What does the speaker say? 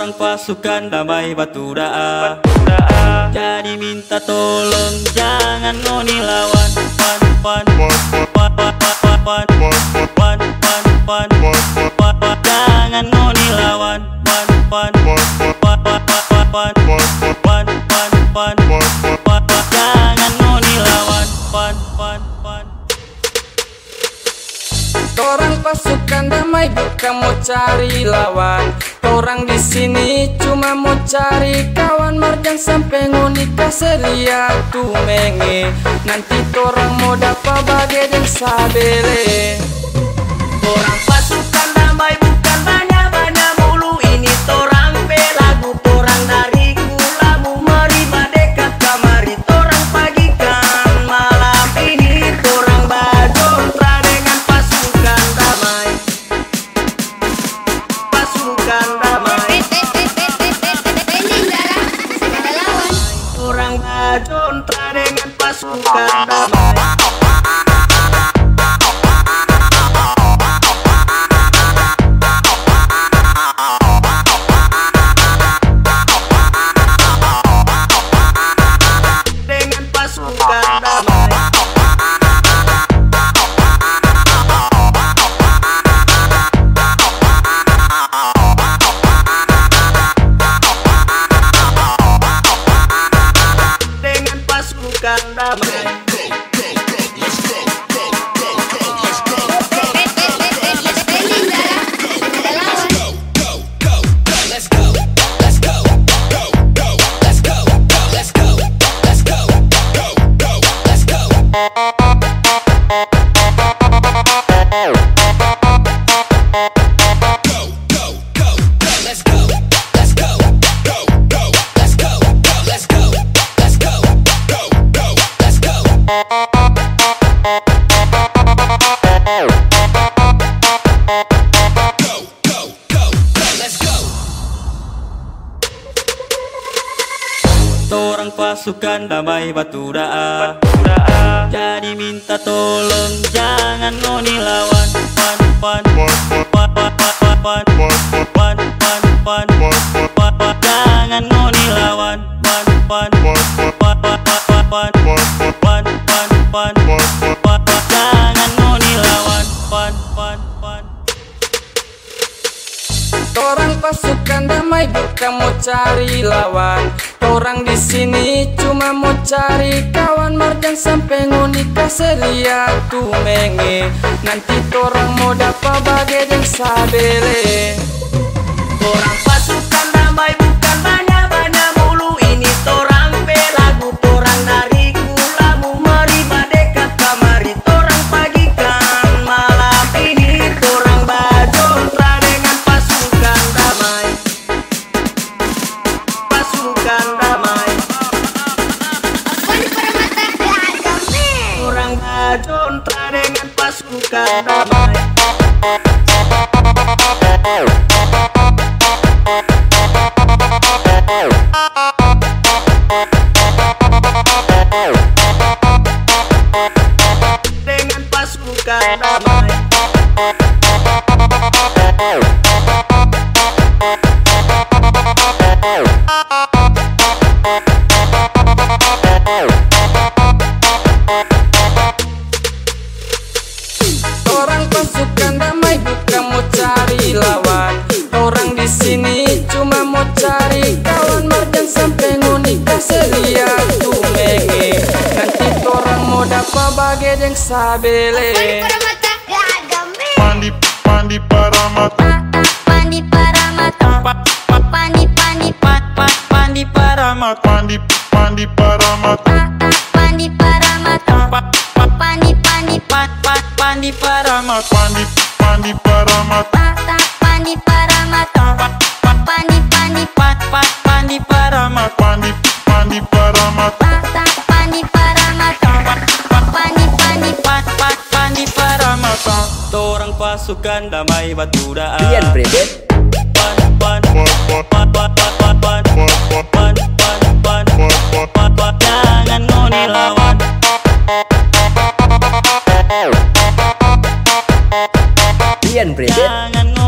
Torang pasukan damai batu daa Jadi minta tolong jangan pasukan damai bukan mau cari lawan. Orang di sini cuma mau cari kawan. Marjan sampai ngunika selia tu menge Nanti orang mau dapat bagai dan sabele. Orang Bye. Yeah. Torang pasukan damai batu daa Jadi minta tolong jangan ngoni lawan Pan pan pan pan pan pan pan pan pan pan pan Jangan ngoni lawan Pan pan pan pan pan pan pan pan pan pan Jangan ngoni lawan Pan pan pan Orang pasukan damai bukan mau cari lawan Orang di sini cuma mau cari kawan Marjan sampai ngunika selia tu menge Nanti orang mau dapat bagai dan sabele. Orang Bye. dapat bage yang sabele. Pandi pandi para mata. Pandi pandi paramata Pandi paramata Pandi pandi pandi paramata Pandi pandi paramata Pandi paramata Pandi pandi pandi paramata Pandi pandi paramata Pandi pandi pasukan damai batu daan Jangan